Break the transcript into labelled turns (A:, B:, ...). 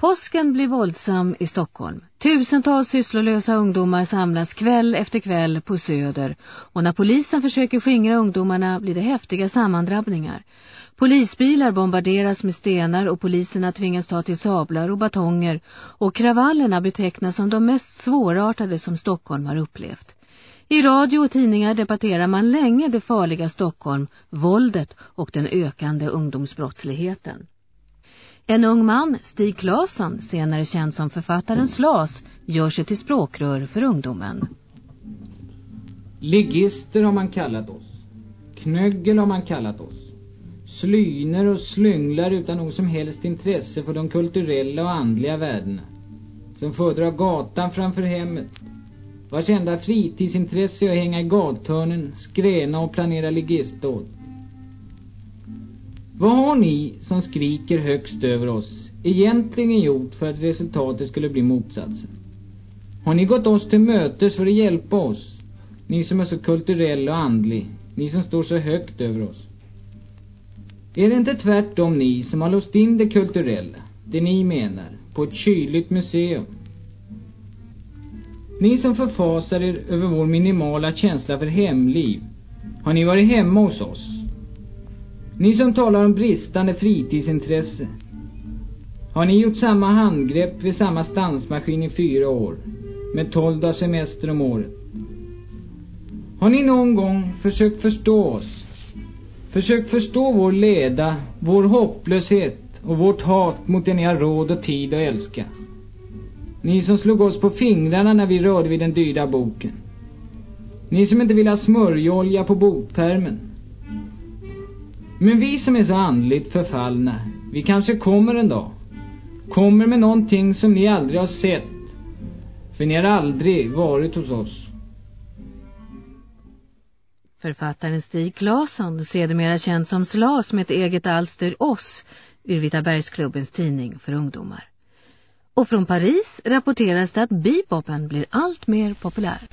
A: Påsken blir våldsam i Stockholm. Tusentals sysslolösa ungdomar samlas kväll efter kväll på Söder och när polisen försöker skingra ungdomarna blir det häftiga sammandrabbningar. Polisbilar bombarderas med stenar och poliserna tvingas ta till sablar och batonger och kravallerna betecknas som de mest svårartade som Stockholm har upplevt. I radio och tidningar debatterar man länge det farliga Stockholm, våldet och den ökande ungdomsbrottsligheten. En ung man, Stig Claesson, senare känd som författaren Slas, gör sig till språkrör för ungdomen.
B: Ligister har man kallat oss. Knöggel har man kallat oss. Slyner och slynglar utan något som helst intresse för de kulturella och andliga värdena. Som föredrar gatan framför hemmet. Vars enda fritidsintresse är att hänga i gathörnen, skräna och planera ligistdåd. Vad har ni som skriker högst över oss egentligen gjort för att resultatet skulle bli motsatsen? Har ni gått oss till mötes för att hjälpa oss? Ni som är så kulturella och andlig, ni som står så högt över oss. Är det inte tvärtom ni som har låst in det kulturella, det ni menar, på ett kyligt museum? Ni som förfasar er över vår minimala känsla för hemliv, har ni varit hemma hos oss? Ni som talar om bristande fritidsintresse. Har ni gjort samma handgrepp vid samma stansmaskin i fyra år? Med tolv dagars semester om året? Har ni någon gång försökt förstå oss? Försökt förstå vår leda, vår hopplöshet och vårt hat mot det ni har råd och tid att älska? Ni som slog oss på fingrarna när vi rörde vid den dyra boken. Ni som inte vill ha smörjolja på bokpärmen. Men vi som är så andligt förfallna, vi kanske kommer en dag. Kommer med någonting som ni aldrig har sett. För ni har aldrig varit hos oss.
A: Författaren Stig Claesson, sedermera känd som Slas med ett eget alster Oss, ur Vitabergsklubbens tidning för ungdomar. Och från Paris rapporteras det att bebopen blir allt mer populär.